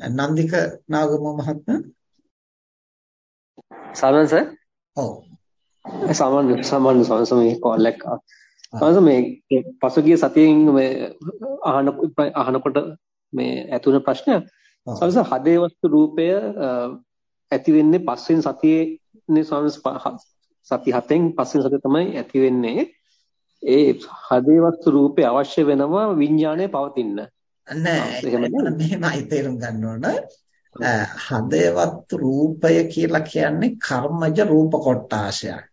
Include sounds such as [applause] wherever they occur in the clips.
නන්දික නාගම මහත්මයා. සමන් සර්? ඔව්. සමන් සමන් සමන් මේ කෝල් එක. සමන් මේ පසුගිය සතියෙන් මේ අහන අහනකොට මේ ඇතුණ ප්‍රශ්නය. සමන් හදේ වස්තු රූපය ඇති වෙන්නේ පස්වෙනි සතියේනේ සමන් සති හතෙන් පස්වෙනි සතිය තමයි ඇති වෙන්නේ. ඒ හදේ වස්තු රූපේ අවශ්‍ය වෙනවා විඥාණය පවතින්න නෑ. මෙහෙමයි තේරුම් ගන්න ඕන. හදේවත් රූපය කියලා කියන්නේ කර්මජ රූප කොටාශයක්.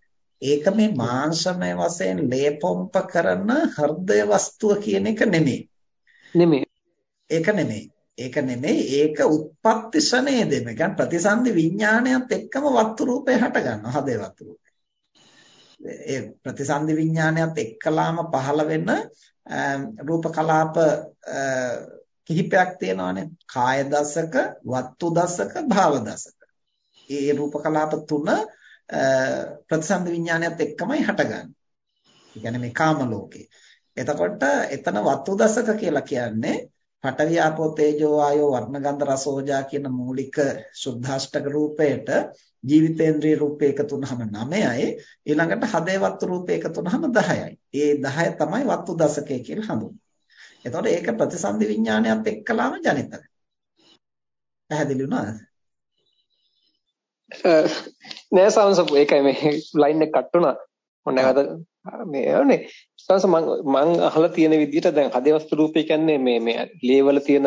ඒක මේ මාංශමය වශයෙන් ලේපොම්ප කරන හෘදය වස්තුව කියන එක නෙමෙයි. නෙමෙයි. ඒක නෙමෙයි. ඒක නෙමෙයි. ඒක උත්පත්ති ශනේදෙම කියන්නේ ප්‍රතිසන්දි විඥාණයත් එක්කම වස්තු රූපය හට ගන්නවා. හදේ වස්තු රූපය. ඒ ප්‍රතිසන්දි විඥානයත් එක්කලාම පහළ වෙන රූප කලාප කිහිපයක් තියෙනවානේ කාය දසක වත්තු දසක භාව දසක ඒ රූප කලාප තුන ප්‍රතිසන්ද විඥානයත් එක්කමයි හටගන්නේ. ඒ කියන්නේ මේ කාම ලෝකේ. එතකොට එතන වත්තු දසක කියලා කියන්නේ පඨවි ආපෝ තේජෝ වායෝ වර්ණ ගන්ධ රස ඕජා කියන මූලික සුද්ධාෂ්ටක රූපයට ජීවිතේන්ද්‍රිය රූප එකතු වුනහම 9යි ඊළඟට හදේවත් රූප එකතු වුනහම 10යි. ඒ 10 තමයි වත්තු දසකය කියලා හඳුන්වන්නේ. එතකොට ඒක ප්‍රතිසන්දි විඥානයත් එක්කලාම ජනිත වෙනවා. පැහැදිලි වුණාද? නෑ සමසප් ඒකයි මේ ලයින් එක කට් වුණා. මොන නැවත මේ යන්නේ සංස මම මම අහලා තියෙන විදිහට දැන් හදේ වස්තු රූපය කියන්නේ මේ මේ ලේවල තියෙන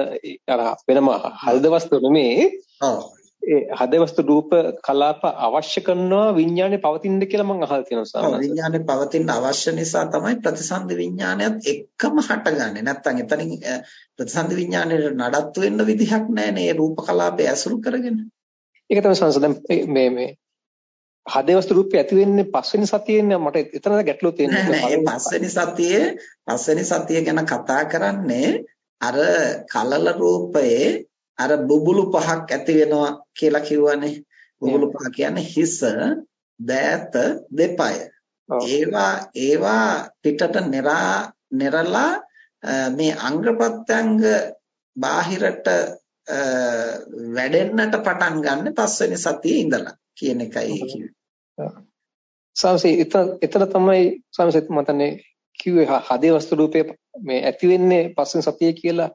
අර වෙනම හල්ද වස්තු නෙමේ. ඔව්. ඒ හදවස්තු රූප කලාප අවශ්‍ය කරනවා විඥානේ පවතින්න කියලා මම අහලා තියෙනවා සාමාන්‍යයෙන්. විඥානේ පවතින්න අවශ්‍ය නිසා තමයි ප්‍රතිසන්දි විඥානයත් එක්කම හටගන්නේ. නැත්තම් එතනින් ප්‍රතිසන්දි විඥානයේ නඩත්තු වෙන්න විදිහක් නැහැ නේ රූප කලාපය ඇසුරු කරගෙන. ඒක තමයි සංසදෙන් මේ මේ හදවස්තු රූපය ඇති වෙන්නේ පස්වෙනි සතියේනේ මට එතන ගැටලුව තියෙනවා. නෑ [laughs] පස්වෙනි සතියේ පස්වෙනි සතිය ගැන කතා කරන්නේ අර කලල රූපයේ අර බුබුලු පහක් ඇති වෙනවා කියලා කිව්වනේ. බුබුලු පහ කියන්නේ හිස, දෑත, දෙපය. ඒවා ඒවා පිටට නෙරා නෙරලා මේ අංග ප්‍රත්‍යංග බාහිරට වැඩෙන්නට පටන් ගන්න පස්වෙනි සතියේ ඉඳලා කියන එකයි කිව්වේ. සමසේ එතන තමයි සමසේ මතන්නේ කිව්වේ හදේ වස්තු රූපේ මේ ඇති වෙන්නේ පස්වෙනි සතියේ කියලා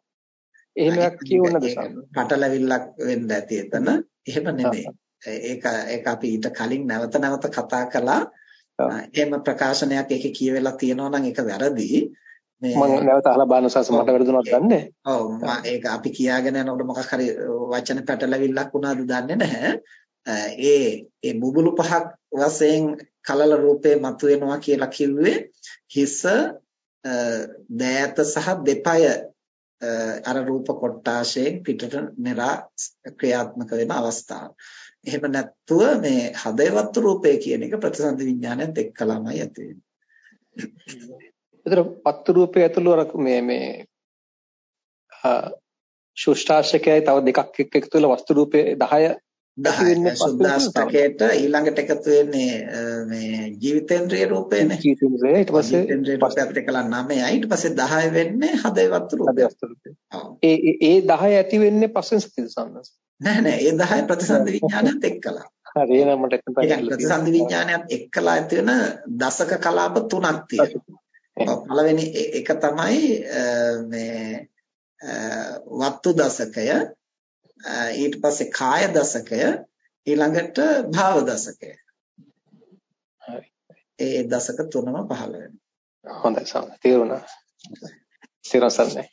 එහෙමයක් කියවන්නද පටලවිල්ලක් වෙන්න ඇති එතන. එහෙම නෙමෙයි. ඒක ඒක අපි ඊට කලින් නැවත නැවත කතා කළා. එහෙම ප්‍රකාශනයක් ඒකේ කියවෙලා තියෙනවා නම් ඒක වැරදි. මම නැවත අහලා බලන සස මට වැරදුනක් දන්නේ. ඔව් ඒක අපි කියාගෙන යනකොට මොකක් හරි වචන පැටලවිල්ලක් වුණාද දන්නේ නැහැ. ඒ ඒ බුබුලු පහක් වශයෙන් කලල රූපේ මතුවෙනවා කියලා කිව්වේ හිස දෑත සහ දෙපය අර රූප කොටාශයෙන් පිටට නෙරා ක්‍රියාත්මක වෙන අවස්ථාව. එහෙම නැත්තුව මේ හදේවත් රූපය කියන එක ප්‍රතිසන්දි විඥානයත් එක්කලාමයි ඇති වෙන්නේ. ඒතර පත්තු රූපය ඇතුළු අර මේ මේ ශුෂ්ඨාශකයයි තව දෙකක් එක්ක එකතු වෙලා වස්තු රූපේ 10 සුද්දාස්තකයට ඊළඟට එකතු වෙන්නේ මේ ජීවිතේන්ද්‍රිය රූපේනේ ජීවිතේන්ද්‍රිය ඊට පස්සේ ජීවිතේන්ද්‍රිය රූපයත් එක්කලා 9යි ඊට පස්සේ 10 වෙන්නේ හදේවත් රූපය. ඒ ඒ 10 ඇති වෙන්නේ පස්වෙනි සම්මත නෑ නෑ. ඒ 10 ප්‍රතිසන්දි විඥානයත් එක්කලා. හරි එහෙනම් මට ප්‍රතිසන්දි විඥානයත් එක්කලා ඇති වෙන දසක කලාප තුනක් තියෙනවා පළවෙනි එක තමයි මේ වත්තු දසකය ඊට පස්සේ කාය දසකය ඊළඟට භාව දසකය. ඒ දසක තුනම පහළ වෙනවා. හොඳයි සම තේරුණා. සිරසන්නේ.